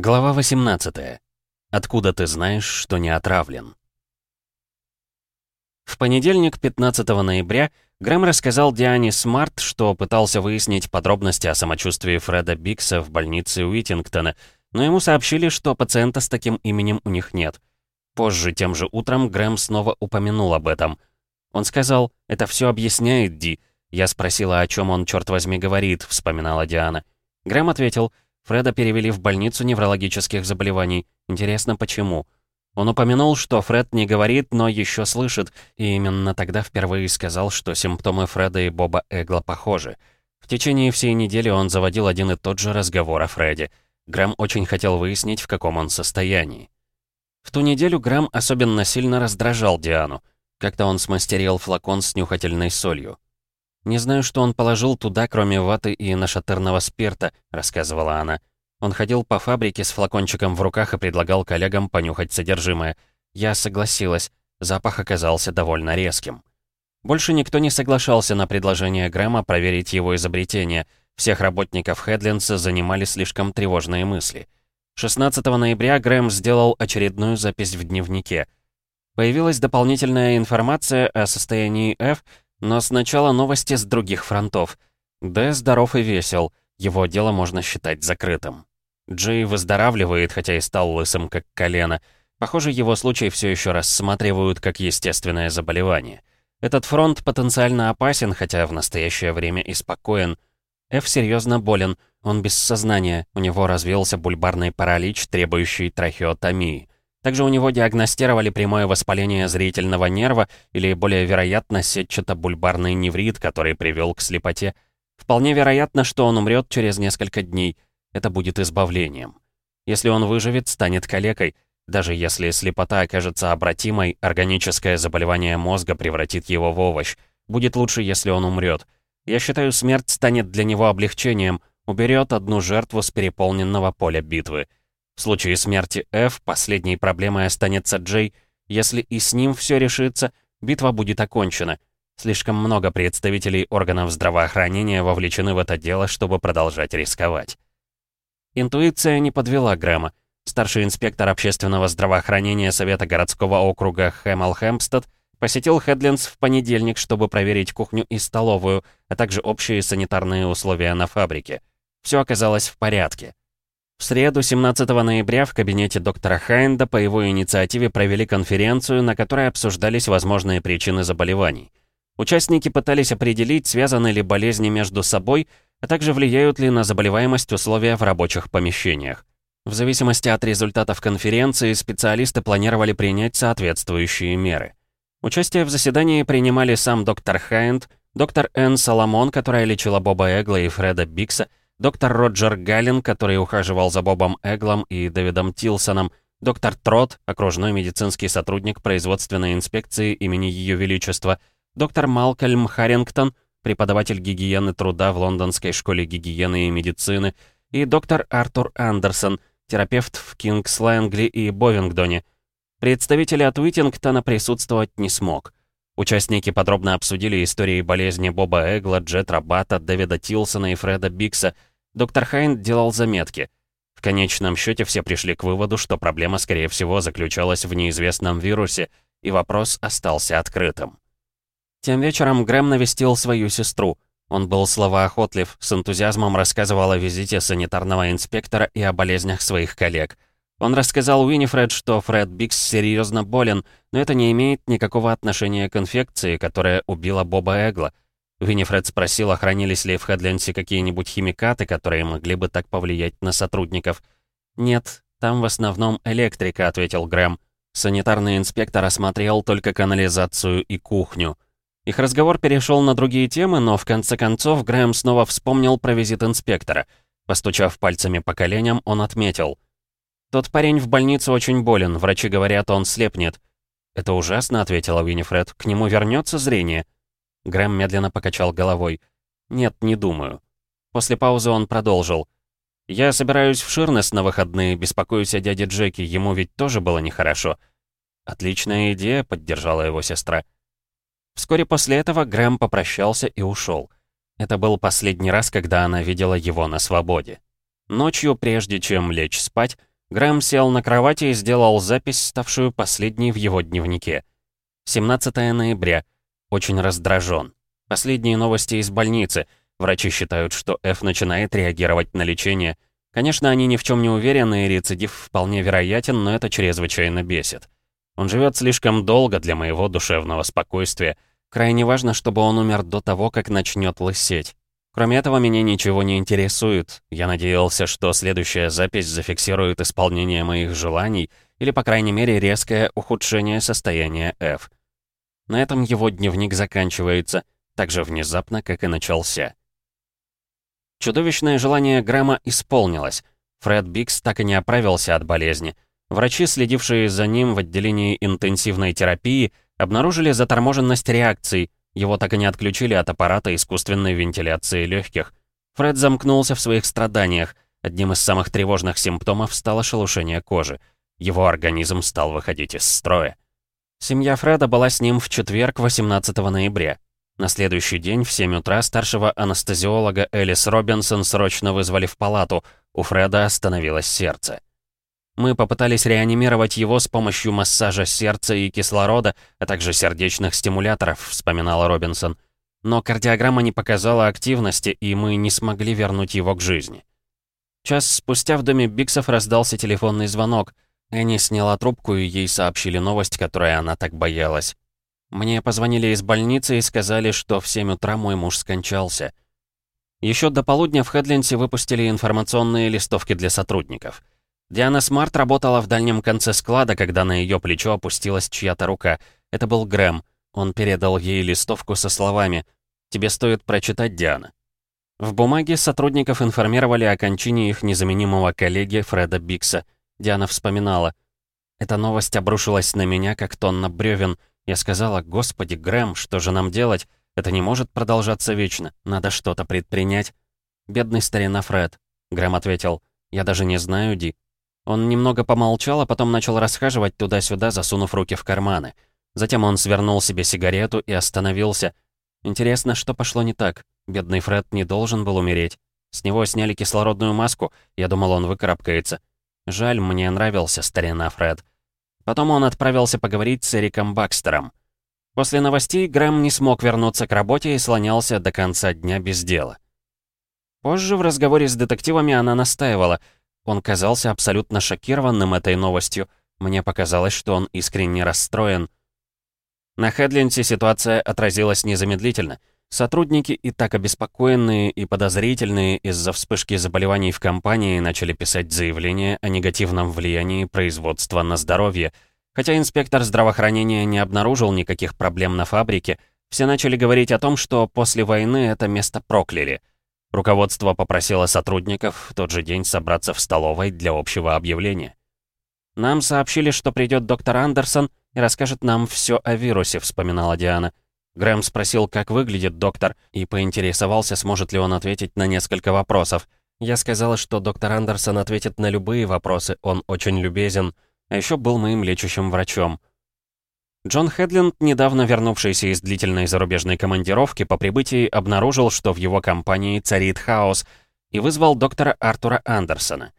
Глава 18. Откуда ты знаешь, что не отравлен? В понедельник, 15 ноября, Грэм рассказал Диане Смарт, что пытался выяснить подробности о самочувствии Фреда Бикса в больнице Уитингтона, но ему сообщили, что пациента с таким именем у них нет. Позже, тем же утром, Грэм снова упомянул об этом. Он сказал, «Это все объясняет, Ди». Я спросила, о чем он, черт возьми, говорит, вспоминала Диана. Грэм ответил, Фреда перевели в больницу неврологических заболеваний. Интересно, почему? Он упомянул, что Фред не говорит, но еще слышит, и именно тогда впервые сказал, что симптомы Фреда и Боба Эгла похожи. В течение всей недели он заводил один и тот же разговор о Фреде. Грэм очень хотел выяснить, в каком он состоянии. В ту неделю Грэм особенно сильно раздражал Диану. Как-то он смастерил флакон с нюхательной солью. «Не знаю, что он положил туда, кроме ваты и нашатырного спирта», — рассказывала она. Он ходил по фабрике с флакончиком в руках и предлагал коллегам понюхать содержимое. Я согласилась. Запах оказался довольно резким. Больше никто не соглашался на предложение Грэма проверить его изобретение. Всех работников Хедлинса занимали слишком тревожные мысли. 16 ноября Грэм сделал очередную запись в дневнике. Появилась дополнительная информация о состоянии F, но сначала новости с других фронтов. Д здоров и весел, его дело можно считать закрытым. Джей выздоравливает, хотя и стал лысым как колено. Похоже, его случай все еще рассматривают как естественное заболевание. Этот фронт потенциально опасен, хотя в настоящее время и спокоен. Ф серьезно болен, он без сознания, у него развился бульбарный паралич, требующий трахеотомии. Также у него диагностировали прямое воспаление зрительного нерва или, более вероятно, сетчато-бульбарный неврит, который привел к слепоте. Вполне вероятно, что он умрет через несколько дней. Это будет избавлением. Если он выживет, станет калекой. Даже если слепота окажется обратимой, органическое заболевание мозга превратит его в овощ. Будет лучше, если он умрет. Я считаю, смерть станет для него облегчением, уберет одну жертву с переполненного поля битвы. В случае смерти F последней проблемой останется Джей. Если и с ним все решится, битва будет окончена. Слишком много представителей органов здравоохранения вовлечены в это дело, чтобы продолжать рисковать. Интуиция не подвела Грэма. Старший инспектор общественного здравоохранения Совета городского округа Хэмл Хэмпстед посетил Хедлинс в понедельник, чтобы проверить кухню и столовую, а также общие санитарные условия на фабрике. Все оказалось в порядке. В среду, 17 ноября, в кабинете доктора Хайнда по его инициативе провели конференцию, на которой обсуждались возможные причины заболеваний. Участники пытались определить, связаны ли болезни между собой, а также влияют ли на заболеваемость условия в рабочих помещениях. В зависимости от результатов конференции, специалисты планировали принять соответствующие меры. Участие в заседании принимали сам доктор Хайнд, доктор Энн Соломон, которая лечила Боба Эгла и Фреда Бикса, доктор Роджер Галлин, который ухаживал за Бобом Эглом и Дэвидом Тилсоном, доктор Трот, окружной медицинский сотрудник производственной инспекции имени Ее Величества, доктор Малкольм Харрингтон, преподаватель гигиены труда в Лондонской школе гигиены и медицины, и доктор Артур Андерсон, терапевт в Кингс-Лэнгли и Бовингдоне. Представитель от Уитингтона присутствовать не смог. Участники подробно обсудили истории болезни Боба Эгла, Джет Рабата, Дэвида Тилсона и Фреда Бикса, Доктор Хайнд делал заметки. В конечном счете все пришли к выводу, что проблема, скорее всего, заключалась в неизвестном вирусе, и вопрос остался открытым. Тем вечером Грэм навестил свою сестру. Он был словоохотлив, с энтузиазмом рассказывал о визите санитарного инспектора и о болезнях своих коллег. Он рассказал Уинифред, что Фред Бикс серьезно болен, но это не имеет никакого отношения к инфекции, которая убила Боба Эгла — Винифред спросил, хранились ли в Хедленсе какие-нибудь химикаты, которые могли бы так повлиять на сотрудников. «Нет, там в основном электрика», — ответил Грэм. Санитарный инспектор осмотрел только канализацию и кухню. Их разговор перешел на другие темы, но в конце концов Грэм снова вспомнил про визит инспектора. Постучав пальцами по коленям, он отметил. «Тот парень в больнице очень болен, врачи говорят, он слепнет». «Это ужасно», — ответила Винифред. «К нему вернется зрение?» Грэм медленно покачал головой. «Нет, не думаю». После паузы он продолжил. «Я собираюсь в Ширнес на выходные, беспокоюсь о дяде Джеки, ему ведь тоже было нехорошо». «Отличная идея», — поддержала его сестра. Вскоре после этого Грэм попрощался и ушел. Это был последний раз, когда она видела его на свободе. Ночью, прежде чем лечь спать, Грэм сел на кровати и сделал запись, ставшую последней в его дневнике. 17 ноября. Очень раздражен. Последние новости из больницы. Врачи считают, что Ф начинает реагировать на лечение. Конечно, они ни в чем не уверены, и рецидив вполне вероятен, но это чрезвычайно бесит. Он живет слишком долго для моего душевного спокойствия. Крайне важно, чтобы он умер до того, как начнет лысеть. Кроме этого, меня ничего не интересует. Я надеялся, что следующая запись зафиксирует исполнение моих желаний или, по крайней мере, резкое ухудшение состояния F. На этом его дневник заканчивается, так же внезапно, как и начался. Чудовищное желание Грэма исполнилось. Фред Бикс так и не оправился от болезни. Врачи, следившие за ним в отделении интенсивной терапии, обнаружили заторможенность реакций, его так и не отключили от аппарата искусственной вентиляции легких. Фред замкнулся в своих страданиях. Одним из самых тревожных симптомов стало шелушение кожи. Его организм стал выходить из строя. Семья Фреда была с ним в четверг, 18 ноября. На следующий день в 7 утра старшего анестезиолога Элис Робинсон срочно вызвали в палату. У Фреда остановилось сердце. Мы попытались реанимировать его с помощью массажа сердца и кислорода, а также сердечных стимуляторов, вспоминала Робинсон. Но кардиограмма не показала активности, и мы не смогли вернуть его к жизни. Час спустя в доме Биксов раздался телефонный звонок. Энни сняла трубку, и ей сообщили новость, которой она так боялась. Мне позвонили из больницы и сказали, что в 7 утра мой муж скончался. Еще до полудня в Хедленсе выпустили информационные листовки для сотрудников. Диана Смарт работала в дальнем конце склада, когда на ее плечо опустилась чья-то рука. Это был Грэм. Он передал ей листовку со словами «Тебе стоит прочитать, Диана». В бумаге сотрудников информировали о кончине их незаменимого коллеги Фреда Бикса. Диана вспоминала. «Эта новость обрушилась на меня, как тонна бревен. Я сказала, «Господи, Грэм, что же нам делать? Это не может продолжаться вечно. Надо что-то предпринять». «Бедный старина Фред», — Грэм ответил. «Я даже не знаю, Ди. Он немного помолчал, а потом начал расхаживать туда-сюда, засунув руки в карманы. Затем он свернул себе сигарету и остановился. Интересно, что пошло не так? Бедный Фред не должен был умереть. С него сняли кислородную маску, я думал, он выкарабкается. Жаль, мне нравился старина Фред. Потом он отправился поговорить с Эриком Бакстером. После новостей Грэм не смог вернуться к работе и слонялся до конца дня без дела. Позже в разговоре с детективами она настаивала — он казался абсолютно шокированным этой новостью. Мне показалось, что он искренне расстроен. На Хедленсе ситуация отразилась незамедлительно. Сотрудники, и так обеспокоенные и подозрительные из-за вспышки заболеваний в компании, начали писать заявления о негативном влиянии производства на здоровье. Хотя инспектор здравоохранения не обнаружил никаких проблем на фабрике, все начали говорить о том, что после войны это место прокляли — Руководство попросило сотрудников в тот же день собраться в столовой для общего объявления. «Нам сообщили, что придет доктор Андерсон и расскажет нам все о вирусе», — вспоминала Диана. Грэм спросил, как выглядит доктор, и поинтересовался, сможет ли он ответить на несколько вопросов. Я сказала, что доктор Андерсон ответит на любые вопросы, он очень любезен, а еще был моим лечащим врачом. Джон Хедленд, недавно вернувшийся из длительной зарубежной командировки, по прибытии обнаружил, что в его компании царит хаос, и вызвал доктора Артура Андерсона.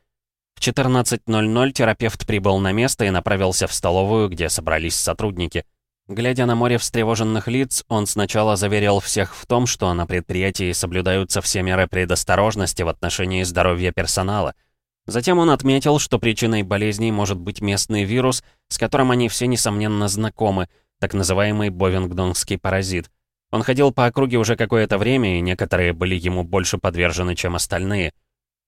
В 14.00 терапевт прибыл на место и направился в столовую, где собрались сотрудники. Глядя на море встревоженных лиц, он сначала заверил всех в том, что на предприятии соблюдаются все меры предосторожности в отношении здоровья персонала — Затем он отметил, что причиной болезней может быть местный вирус, с которым они все, несомненно, знакомы, так называемый бовингдонский паразит. Он ходил по округе уже какое-то время, и некоторые были ему больше подвержены, чем остальные.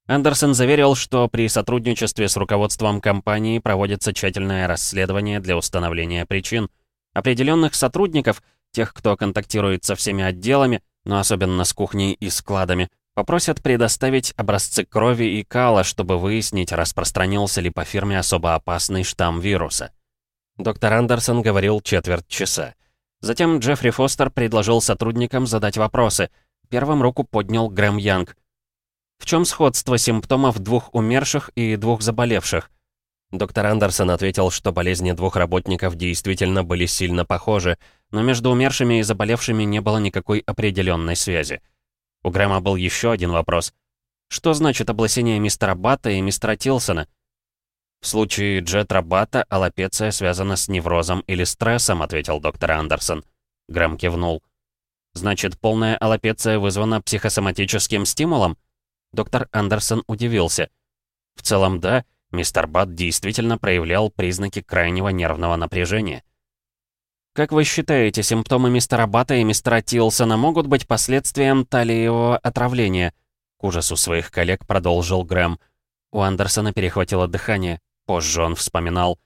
Андерсон заверил, что при сотрудничестве с руководством компании проводится тщательное расследование для установления причин. Определенных сотрудников, тех, кто контактирует со всеми отделами, но особенно с кухней и складами, Попросят предоставить образцы крови и кала, чтобы выяснить, распространился ли по фирме особо опасный штамм вируса. Доктор Андерсон говорил четверть часа. Затем Джеффри Фостер предложил сотрудникам задать вопросы. Первым руку поднял Грэм Янг. В чем сходство симптомов двух умерших и двух заболевших? Доктор Андерсон ответил, что болезни двух работников действительно были сильно похожи, но между умершими и заболевшими не было никакой определенной связи. У Грэма был еще один вопрос. Что значит облысение мистера Батта и мистера Тилсона? «В случае Джет Рабата аллопеция связана с неврозом или стрессом», — ответил доктор Андерсон. Грэм кивнул. «Значит, полная аллопеция вызвана психосоматическим стимулом?» Доктор Андерсон удивился. «В целом, да, мистер Бат действительно проявлял признаки крайнего нервного напряжения». «Как вы считаете, симптомы мистера Бата и мистера Тилсона могут быть последствием талиевого отравления?» К ужасу своих коллег продолжил Грэм. У Андерсона перехватило дыхание. Позже он вспоминал.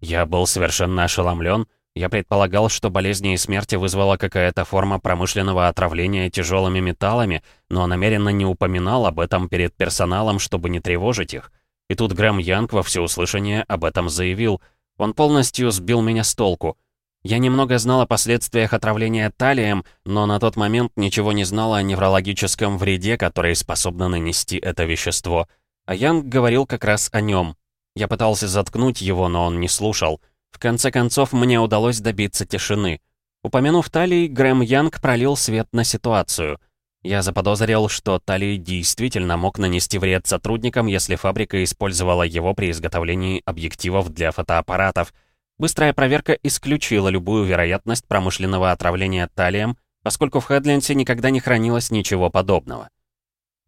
«Я был совершенно ошеломлен. Я предполагал, что болезни и смерти вызвала какая-то форма промышленного отравления тяжелыми металлами, но намеренно не упоминал об этом перед персоналом, чтобы не тревожить их. И тут Грэм Янг во всеуслышание об этом заявил. Он полностью сбил меня с толку. Я немного знал о последствиях отравления талием, но на тот момент ничего не знал о неврологическом вреде, который способно нанести это вещество. А Янг говорил как раз о нем. Я пытался заткнуть его, но он не слушал. В конце концов, мне удалось добиться тишины. Упомянув Талий, Грэм Янг пролил свет на ситуацию. Я заподозрил, что Талий действительно мог нанести вред сотрудникам, если фабрика использовала его при изготовлении объективов для фотоаппаратов. Быстрая проверка исключила любую вероятность промышленного отравления талием, поскольку в Хедленсе никогда не хранилось ничего подобного.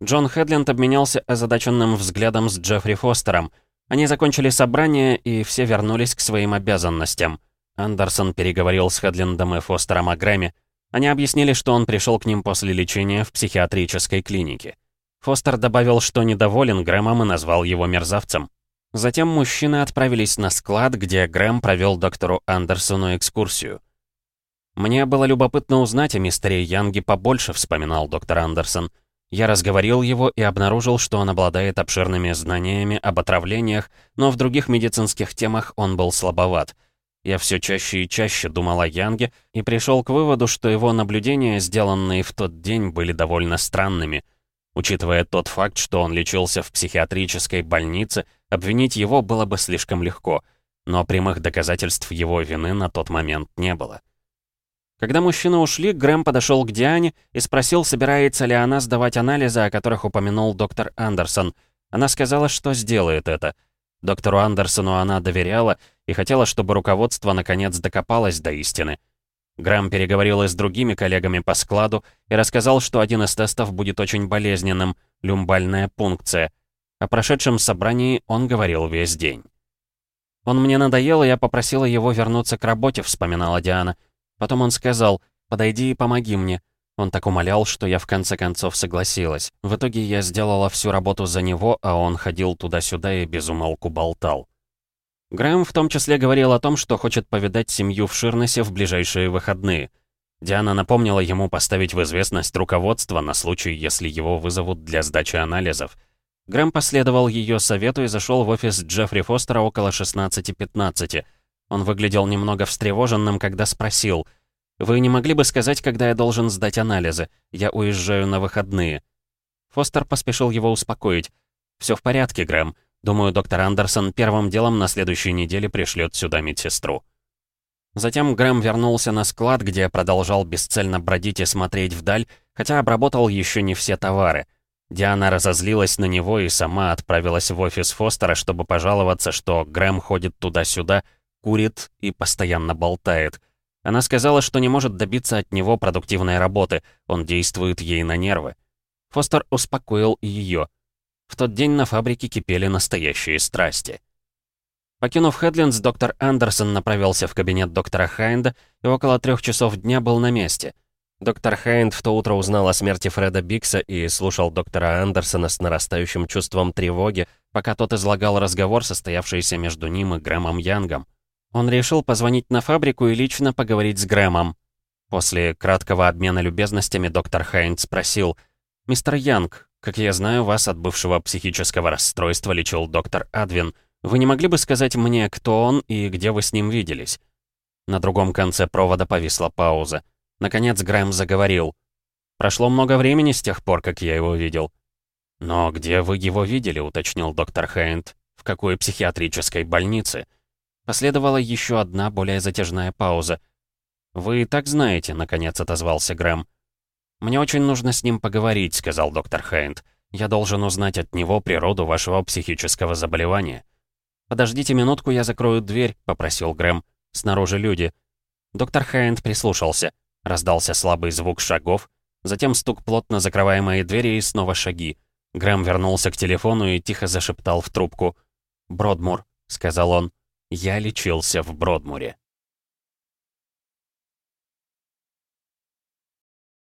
Джон Хедленд обменялся озадаченным взглядом с Джеффри Фостером — они закончили собрание, и все вернулись к своим обязанностям. Андерсон переговорил с Хедлиндом и Фостером о Грэме. Они объяснили, что он пришел к ним после лечения в психиатрической клинике. Фостер добавил, что недоволен Грэмом и назвал его мерзавцем. Затем мужчины отправились на склад, где Грэм провел доктору Андерсону экскурсию. «Мне было любопытно узнать о мистере Янге побольше», — вспоминал доктор Андерсон. Я разговорил его и обнаружил, что он обладает обширными знаниями об отравлениях, но в других медицинских темах он был слабоват. Я все чаще и чаще думал о Янге и пришел к выводу, что его наблюдения, сделанные в тот день, были довольно странными. Учитывая тот факт, что он лечился в психиатрической больнице, обвинить его было бы слишком легко, но прямых доказательств его вины на тот момент не было. Когда мужчины ушли, Грэм подошел к Диане и спросил, собирается ли она сдавать анализы, о которых упомянул доктор Андерсон. Она сказала, что сделает это. Доктору Андерсону она доверяла и хотела, чтобы руководство наконец докопалось до истины. Грэм переговорил с другими коллегами по складу и рассказал, что один из тестов будет очень болезненным — люмбальная пункция. О прошедшем собрании он говорил весь день. «Он мне надоел, и я попросила его вернуться к работе», — вспоминала Диана. Потом он сказал «Подойди и помоги мне». Он так умолял, что я в конце концов согласилась. В итоге я сделала всю работу за него, а он ходил туда-сюда и безумолку болтал. Грэм в том числе говорил о том, что хочет повидать семью в Ширнесе в ближайшие выходные. Диана напомнила ему поставить в известность руководство на случай, если его вызовут для сдачи анализов. Грэм последовал ее совету и зашел в офис Джеффри Фостера около 16.15. Он выглядел немного встревоженным, когда спросил, «Вы не могли бы сказать, когда я должен сдать анализы? Я уезжаю на выходные». Фостер поспешил его успокоить. «Все в порядке, Грэм. Думаю, доктор Андерсон первым делом на следующей неделе пришлет сюда медсестру». Затем Грэм вернулся на склад, где продолжал бесцельно бродить и смотреть вдаль, хотя обработал еще не все товары. Диана разозлилась на него и сама отправилась в офис Фостера, чтобы пожаловаться, что Грэм ходит туда-сюда, курит и постоянно болтает. Она сказала, что не может добиться от него продуктивной работы, он действует ей на нервы. Фостер успокоил ее. В тот день на фабрике кипели настоящие страсти. Покинув Хедлинс, доктор Андерсон направился в кабинет доктора Хайнда и около трех часов дня был на месте. Доктор Хайнд в то утро узнал о смерти Фреда Бикса и слушал доктора Андерсона с нарастающим чувством тревоги, пока тот излагал разговор, состоявшийся между ним и Грэмом Янгом. Он решил позвонить на фабрику и лично поговорить с Грэмом. После краткого обмена любезностями доктор Хайнц спросил, «Мистер Янг, как я знаю, вас от бывшего психического расстройства лечил доктор Адвин. Вы не могли бы сказать мне, кто он и где вы с ним виделись?» На другом конце провода повисла пауза. Наконец Грэм заговорил. «Прошло много времени с тех пор, как я его видел». «Но где вы его видели?» — уточнил доктор Хайнт. «В какой психиатрической больнице?» Последовала еще одна, более затяжная пауза. «Вы и так знаете», — наконец отозвался Грэм. «Мне очень нужно с ним поговорить», — сказал доктор Хайнд. «Я должен узнать от него природу вашего психического заболевания». «Подождите минутку, я закрою дверь», — попросил Грэм. «Снаружи люди». Доктор Хайнд прислушался. Раздался слабый звук шагов, затем стук плотно закрываемой двери и снова шаги. Грэм вернулся к телефону и тихо зашептал в трубку. «Бродмур», — сказал он. «Я лечился в Бродмуре».